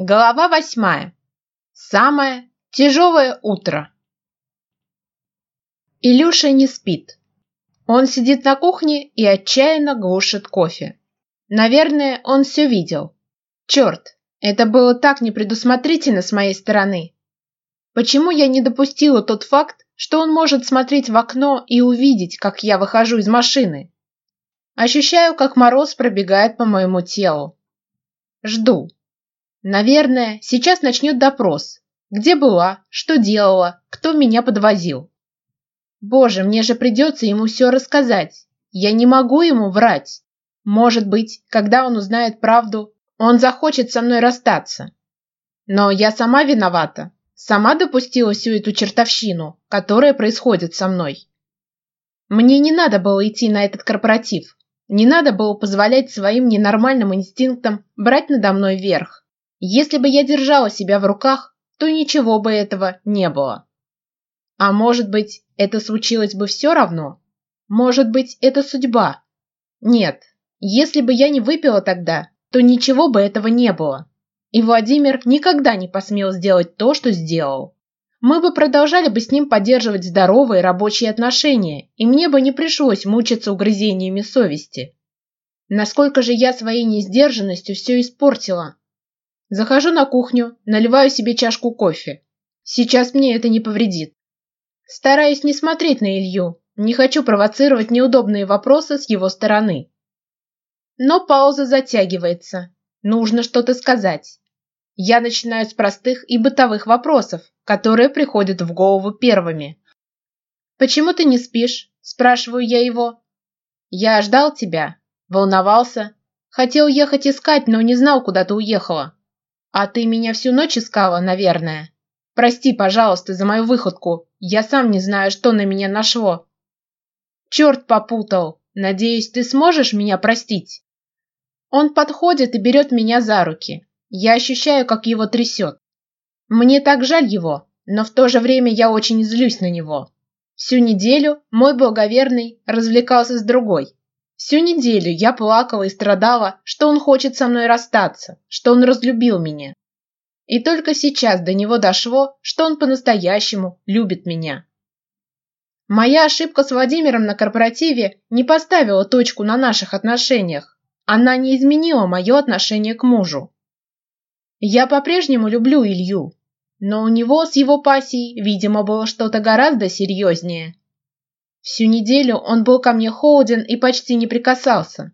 Глава восьмая. Самое тяжелое утро. Илюша не спит. Он сидит на кухне и отчаянно глушит кофе. Наверное, он все видел. Черт, это было так непредусмотрительно с моей стороны. Почему я не допустила тот факт, что он может смотреть в окно и увидеть, как я выхожу из машины? Ощущаю, как мороз пробегает по моему телу. Жду. Наверное, сейчас начнет допрос. Где была? Что делала? Кто меня подвозил? Боже, мне же придется ему все рассказать. Я не могу ему врать. Может быть, когда он узнает правду, он захочет со мной расстаться. Но я сама виновата. Сама допустила всю эту чертовщину, которая происходит со мной. Мне не надо было идти на этот корпоратив. Не надо было позволять своим ненормальным инстинктам брать надо мной верх. Если бы я держала себя в руках, то ничего бы этого не было. А может быть, это случилось бы все равно? Может быть, это судьба? Нет, если бы я не выпила тогда, то ничего бы этого не было. И Владимир никогда не посмел сделать то, что сделал. Мы бы продолжали бы с ним поддерживать здоровые рабочие отношения, и мне бы не пришлось мучиться угрызениями совести. Насколько же я своей несдержанностью все испортила, Захожу на кухню, наливаю себе чашку кофе. Сейчас мне это не повредит. Стараюсь не смотреть на Илью, не хочу провоцировать неудобные вопросы с его стороны. Но пауза затягивается. Нужно что-то сказать. Я начинаю с простых и бытовых вопросов, которые приходят в голову первыми. «Почему ты не спишь?» – спрашиваю я его. «Я ждал тебя. Волновался. Хотел ехать искать, но не знал, куда ты уехала а ты меня всю ночь искала наверное. Прости пожалуйста за мою выходку. Я сам не знаю что на меня нашло. Черт попутал. Надеюсь ты сможешь меня простить? Он подходит и берет меня за руки. Я ощущаю как его трясет. Мне так жаль его но в то же время я очень злюсь на него. Всю неделю мой благоверный развлекался с другой. Всю неделю я плакала и страдала, что он хочет со мной расстаться, что он разлюбил меня. И только сейчас до него дошло, что он по-настоящему любит меня. Моя ошибка с Владимиром на корпоративе не поставила точку на наших отношениях. Она не изменила мое отношение к мужу. Я по-прежнему люблю Илью, но у него с его пассией, видимо, было что-то гораздо серьезнее. Всю неделю он был ко мне холоден и почти не прикасался.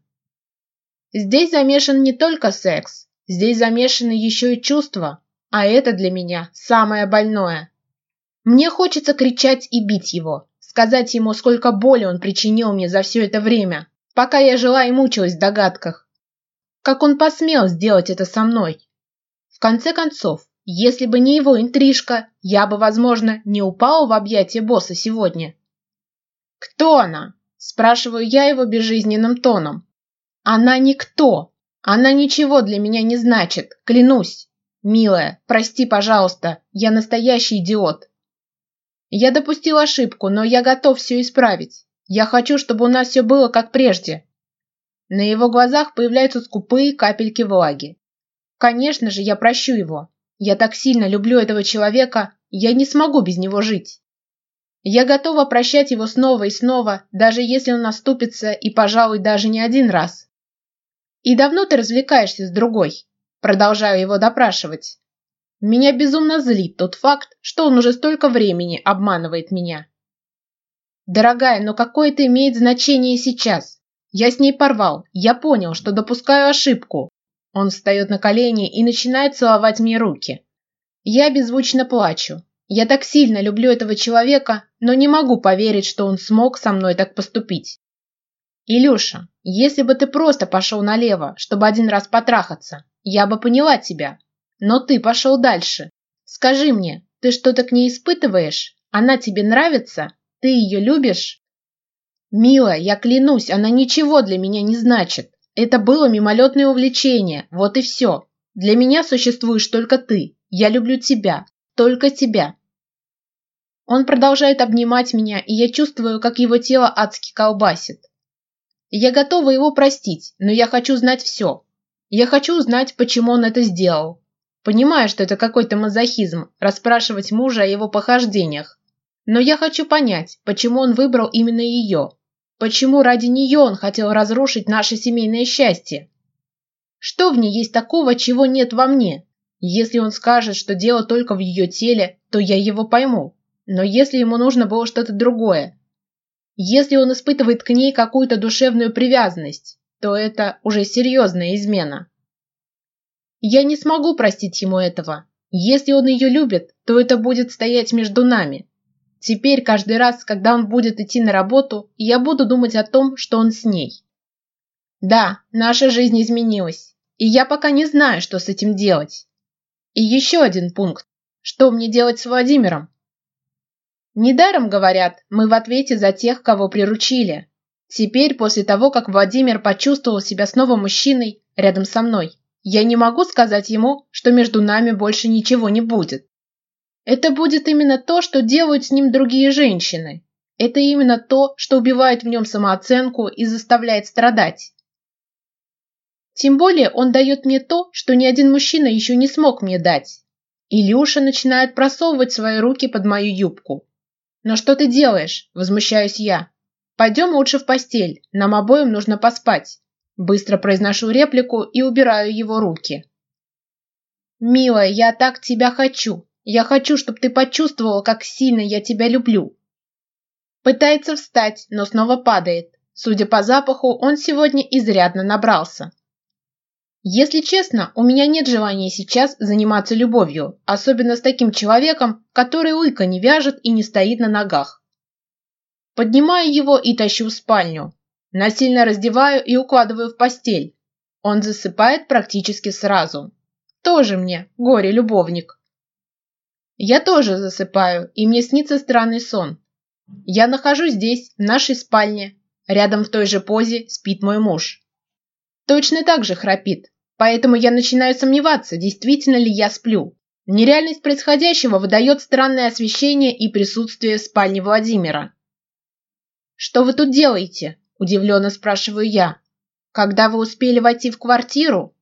Здесь замешан не только секс, здесь замешаны еще и чувства, а это для меня самое больное. Мне хочется кричать и бить его, сказать ему, сколько боли он причинил мне за все это время, пока я жила и мучилась в догадках. Как он посмел сделать это со мной? В конце концов, если бы не его интрижка, я бы, возможно, не упала в объятия босса сегодня. Кто она? Спрашиваю я его безжизненным тоном. Она никто. Она ничего для меня не значит, клянусь. Милая, прости, пожалуйста, я настоящий идиот. Я допустил ошибку, но я готов все исправить. Я хочу, чтобы у нас все было как прежде. На его глазах появляются скупые капельки влаги. Конечно же, я прощу его. Я так сильно люблю этого человека, я не смогу без него жить. Я готова прощать его снова и снова, даже если он наступится и, пожалуй, даже не один раз. И давно ты развлекаешься с другой? Продолжаю его допрашивать. Меня безумно злит тот факт, что он уже столько времени обманывает меня. Дорогая, но какое это имеет значение сейчас? Я с ней порвал, я понял, что допускаю ошибку. Он встает на колени и начинает целовать мне руки. Я беззвучно плачу, я так сильно люблю этого человека, но не могу поверить, что он смог со мной так поступить. Илюша, если бы ты просто пошел налево, чтобы один раз потрахаться, я бы поняла тебя. Но ты пошел дальше. Скажи мне, ты что-то к ней испытываешь? Она тебе нравится? Ты ее любишь? Мила, я клянусь, она ничего для меня не значит. Это было мимолетное увлечение, вот и все. Для меня существуешь только ты. Я люблю тебя, только тебя. Он продолжает обнимать меня, и я чувствую, как его тело адски колбасит. Я готова его простить, но я хочу знать все. Я хочу узнать, почему он это сделал. Понимаю, что это какой-то мазохизм – расспрашивать мужа о его похождениях. Но я хочу понять, почему он выбрал именно ее. Почему ради нее он хотел разрушить наше семейное счастье? Что в ней есть такого, чего нет во мне? Если он скажет, что дело только в ее теле, то я его пойму. Но если ему нужно было что-то другое, если он испытывает к ней какую-то душевную привязанность, то это уже серьезная измена. Я не смогу простить ему этого. Если он ее любит, то это будет стоять между нами. Теперь каждый раз, когда он будет идти на работу, я буду думать о том, что он с ней. Да, наша жизнь изменилась, и я пока не знаю, что с этим делать. И еще один пункт. Что мне делать с Владимиром? Недаром говорят, мы в ответе за тех, кого приручили. Теперь, после того, как Владимир почувствовал себя снова мужчиной рядом со мной, я не могу сказать ему, что между нами больше ничего не будет. Это будет именно то, что делают с ним другие женщины. Это именно то, что убивает в нем самооценку и заставляет страдать. Тем более он дает мне то, что ни один мужчина еще не смог мне дать. Илюша начинает просовывать свои руки под мою юбку. «Но что ты делаешь?» – возмущаюсь я. «Пойдем лучше в постель, нам обоим нужно поспать». Быстро произношу реплику и убираю его руки. «Милая, я так тебя хочу. Я хочу, чтобы ты почувствовала, как сильно я тебя люблю». Пытается встать, но снова падает. Судя по запаху, он сегодня изрядно набрался. Если честно, у меня нет желания сейчас заниматься любовью, особенно с таким человеком, который уйка не вяжет и не стоит на ногах. Поднимаю его и тащу в спальню. Насильно раздеваю и укладываю в постель. Он засыпает практически сразу. Тоже мне, горе-любовник. Я тоже засыпаю, и мне снится странный сон. Я нахожусь здесь, в нашей спальне. Рядом в той же позе спит мой муж. Точно так же храпит, Поэтому я начинаю сомневаться, действительно ли я сплю. Нереальность происходящего выдает странное освещение и присутствие спальни Владимира. «Что вы тут делаете?» – удивленно спрашиваю я. «Когда вы успели войти в квартиру?»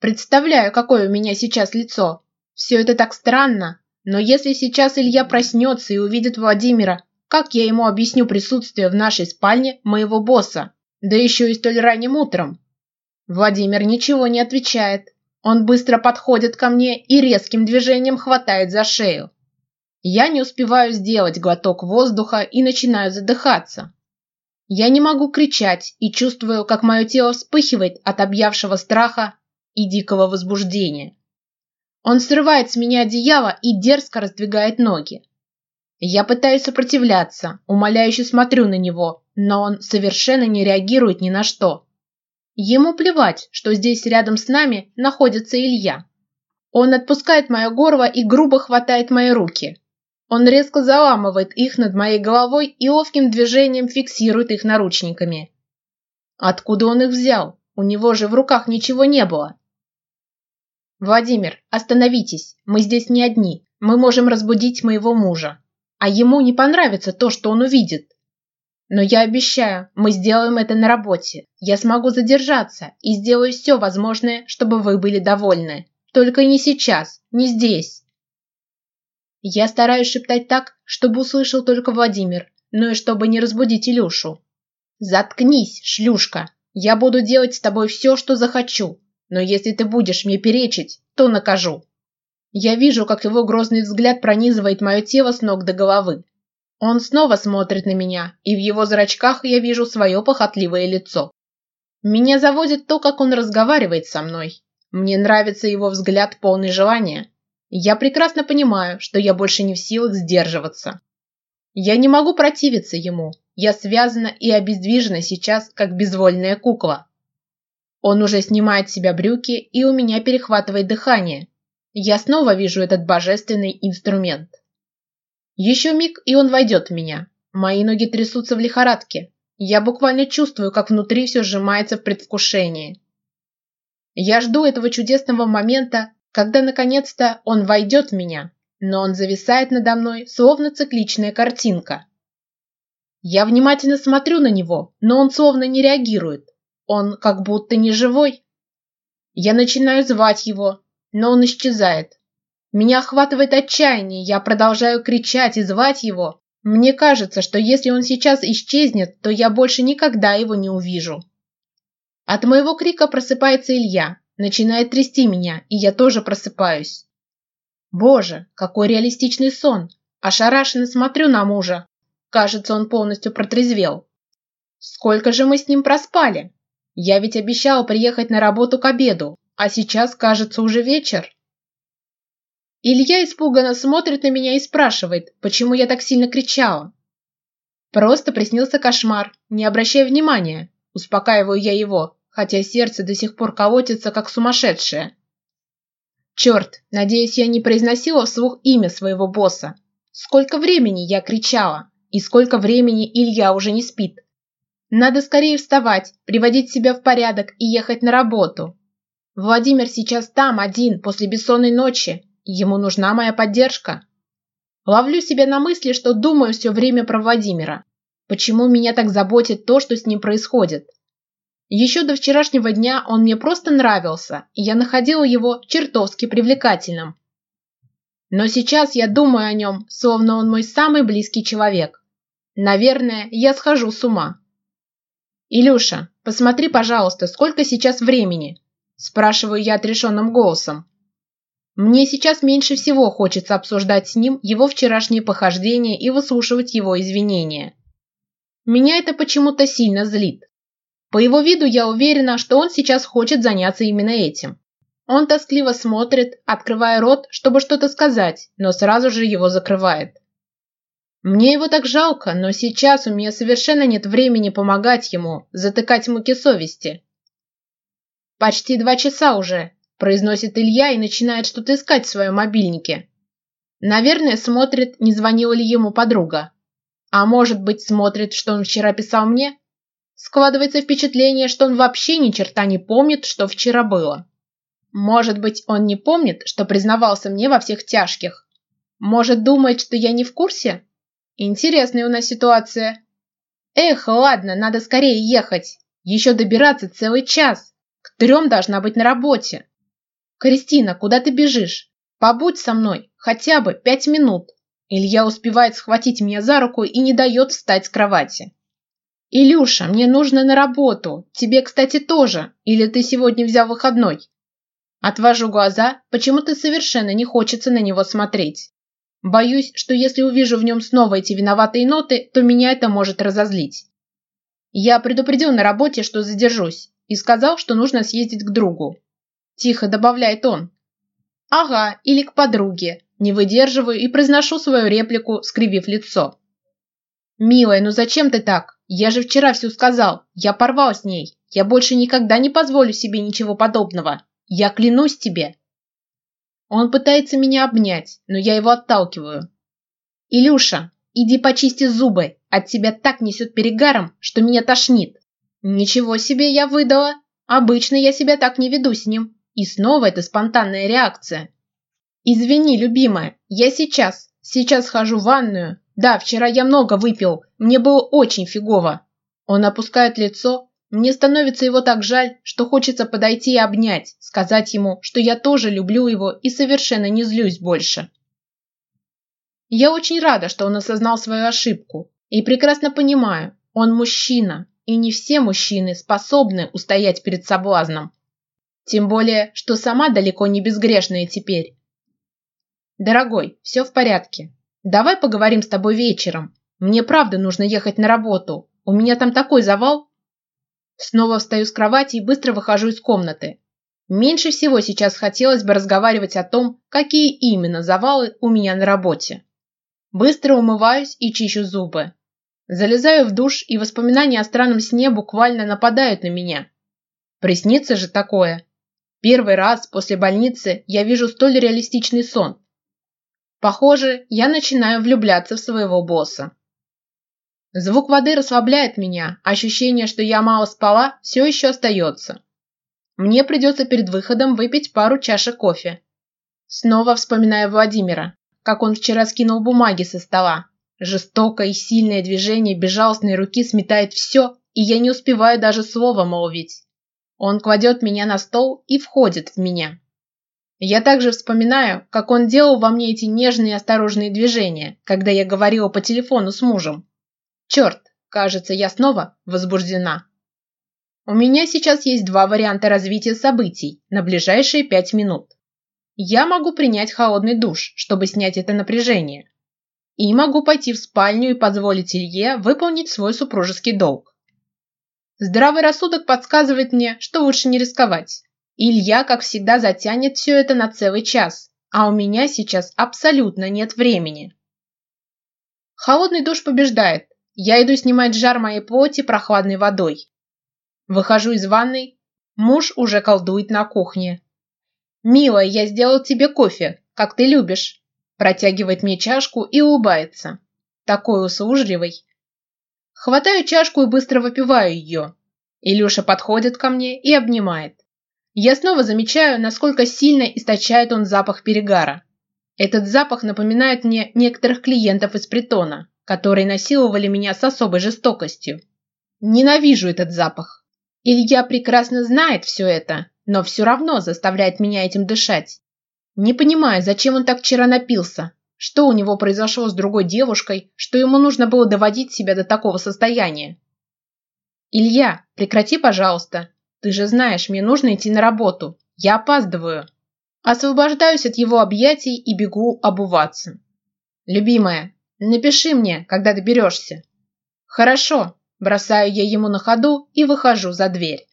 «Представляю, какое у меня сейчас лицо. Все это так странно. Но если сейчас Илья проснется и увидит Владимира, как я ему объясню присутствие в нашей спальне моего босса? Да еще и столь ранним утром?» Владимир ничего не отвечает. Он быстро подходит ко мне и резким движением хватает за шею. Я не успеваю сделать глоток воздуха и начинаю задыхаться. Я не могу кричать и чувствую, как мое тело вспыхивает от объявшего страха и дикого возбуждения. Он срывает с меня одеяло и дерзко раздвигает ноги. Я пытаюсь сопротивляться, умоляюще смотрю на него, но он совершенно не реагирует ни на что. Ему плевать, что здесь рядом с нами находится Илья. Он отпускает мое горло и грубо хватает мои руки. Он резко заламывает их над моей головой и ловким движением фиксирует их наручниками. Откуда он их взял? У него же в руках ничего не было. Владимир, остановитесь. Мы здесь не одни. Мы можем разбудить моего мужа. А ему не понравится то, что он увидит. Но я обещаю, мы сделаем это на работе. Я смогу задержаться и сделаю все возможное, чтобы вы были довольны. Только не сейчас, не здесь. Я стараюсь шептать так, чтобы услышал только Владимир, но и чтобы не разбудить Илюшу. Заткнись, шлюшка. Я буду делать с тобой все, что захочу. Но если ты будешь мне перечить, то накажу. Я вижу, как его грозный взгляд пронизывает мое тело с ног до головы. Он снова смотрит на меня, и в его зрачках я вижу свое похотливое лицо. Меня заводит то, как он разговаривает со мной. Мне нравится его взгляд полный желания. Я прекрасно понимаю, что я больше не в силах сдерживаться. Я не могу противиться ему. Я связана и обездвижена сейчас, как безвольная кукла. Он уже снимает с себя брюки, и у меня перехватывает дыхание. Я снова вижу этот божественный инструмент. Еще миг, и он войдет в меня. Мои ноги трясутся в лихорадке. Я буквально чувствую, как внутри все сжимается в предвкушении. Я жду этого чудесного момента, когда наконец-то он войдет в меня, но он зависает надо мной, словно цикличная картинка. Я внимательно смотрю на него, но он словно не реагирует. Он как будто не живой. Я начинаю звать его, но он исчезает, меня охватывает отчаяние, я продолжаю кричать и звать его. Мне кажется, что если он сейчас исчезнет, то я больше никогда его не увижу. От моего крика просыпается Илья, начинает трясти меня, и я тоже просыпаюсь. Боже, какой реалистичный сон! Ошарашенно смотрю на мужа. Кажется, он полностью протрезвел. Сколько же мы с ним проспали? Я ведь обещала приехать на работу к обеду, а сейчас, кажется, уже вечер. Илья испуганно смотрит на меня и спрашивает, почему я так сильно кричала. Просто приснился кошмар, не обращая внимания. Успокаиваю я его, хотя сердце до сих пор колотится, как сумасшедшее. Черт, надеюсь, я не произносила вслух имя своего босса. Сколько времени я кричала, и сколько времени Илья уже не спит. Надо скорее вставать, приводить себя в порядок и ехать на работу. Владимир сейчас там один после бессонной ночи, Ему нужна моя поддержка. Ловлю себя на мысли, что думаю все время про Владимира. Почему меня так заботит то, что с ним происходит? Еще до вчерашнего дня он мне просто нравился, и я находила его чертовски привлекательным. Но сейчас я думаю о нем, словно он мой самый близкий человек. Наверное, я схожу с ума. «Илюша, посмотри, пожалуйста, сколько сейчас времени?» – спрашиваю я отрешенным голосом. Мне сейчас меньше всего хочется обсуждать с ним его вчерашние похождения и выслушивать его извинения. Меня это почему-то сильно злит. По его виду я уверена, что он сейчас хочет заняться именно этим. Он тоскливо смотрит, открывая рот, чтобы что-то сказать, но сразу же его закрывает. Мне его так жалко, но сейчас у меня совершенно нет времени помогать ему, затыкать муки совести. Почти два часа уже, произносит Илья и начинает что-то искать в своем мобильнике. Наверное, смотрит, не звонила ли ему подруга. А может быть, смотрит, что он вчера писал мне? Складывается впечатление, что он вообще ни черта не помнит, что вчера было. Может быть, он не помнит, что признавался мне во всех тяжких. Может, думает, что я не в курсе? Интересная у нас ситуация. Эх, ладно, надо скорее ехать. Еще добираться целый час. К трем должна быть на работе. «Кристина, куда ты бежишь? Побудь со мной хотя бы пять минут!» Илья успевает схватить меня за руку и не дает встать с кровати. «Илюша, мне нужно на работу. Тебе, кстати, тоже. Или ты сегодня взял выходной?» Отвожу глаза, почему-то совершенно не хочется на него смотреть. Боюсь, что если увижу в нем снова эти виноватые ноты, то меня это может разозлить. Я предупредил на работе, что задержусь, и сказал, что нужно съездить к другу тихо добавляет он. «Ага, или к подруге». Не выдерживаю и произношу свою реплику, скривив лицо. «Милая, ну зачем ты так? Я же вчера все сказал. Я порвал с ней. Я больше никогда не позволю себе ничего подобного. Я клянусь тебе». Он пытается меня обнять, но я его отталкиваю. «Илюша, иди почисти зубы. От тебя так несет перегаром, что меня тошнит». «Ничего себе я выдала. Обычно я себя так не веду с ним. И снова эта спонтанная реакция. «Извини, любимая, я сейчас, сейчас схожу в ванную. Да, вчера я много выпил, мне было очень фигово». Он опускает лицо, мне становится его так жаль, что хочется подойти и обнять, сказать ему, что я тоже люблю его и совершенно не злюсь больше. Я очень рада, что он осознал свою ошибку. И прекрасно понимаю, он мужчина, и не все мужчины способны устоять перед соблазном. Тем более, что сама далеко не безгрешная теперь. Дорогой, все в порядке. Давай поговорим с тобой вечером. Мне правда нужно ехать на работу. У меня там такой завал. Снова встаю с кровати и быстро выхожу из комнаты. Меньше всего сейчас хотелось бы разговаривать о том, какие именно завалы у меня на работе. Быстро умываюсь и чищу зубы. Залезаю в душ, и воспоминания о странном сне буквально нападают на меня. Приснится же такое. Первый раз после больницы я вижу столь реалистичный сон. Похоже, я начинаю влюбляться в своего босса. Звук воды расслабляет меня, ощущение, что я мало спала, все еще остается. Мне придется перед выходом выпить пару чашек кофе. Снова вспоминаю Владимира, как он вчера скинул бумаги со стола. Жестокое и сильное движение безжалостной руки сметает все, и я не успеваю даже слова молвить. Он кладет меня на стол и входит в меня. Я также вспоминаю, как он делал во мне эти нежные осторожные движения, когда я говорила по телефону с мужем. Черт, кажется, я снова возбуждена. У меня сейчас есть два варианта развития событий на ближайшие пять минут. Я могу принять холодный душ, чтобы снять это напряжение. И могу пойти в спальню и позволить Илье выполнить свой супружеский долг. Здравый рассудок подсказывает мне, что лучше не рисковать. Илья, как всегда, затянет все это на целый час, а у меня сейчас абсолютно нет времени. Холодный душ побеждает. Я иду снимать жар моей плоти прохладной водой. Выхожу из ванной. Муж уже колдует на кухне. «Милая, я сделал тебе кофе, как ты любишь», протягивает мне чашку и улыбается. Такой услужливый. Хватаю чашку и быстро выпиваю ее. Илюша подходит ко мне и обнимает. Я снова замечаю, насколько сильно источает он запах перегара. Этот запах напоминает мне некоторых клиентов из притона, которые насиловали меня с особой жестокостью. Ненавижу этот запах. Илья прекрасно знает все это, но все равно заставляет меня этим дышать. Не понимаю, зачем он так вчера напился, что у него произошло с другой девушкой, что ему нужно было доводить себя до такого состояния. «Илья, прекрати, пожалуйста. Ты же знаешь, мне нужно идти на работу. Я опаздываю». Освобождаюсь от его объятий и бегу обуваться. «Любимая, напиши мне, когда доберешься». «Хорошо», бросаю я ему на ходу и выхожу за дверь.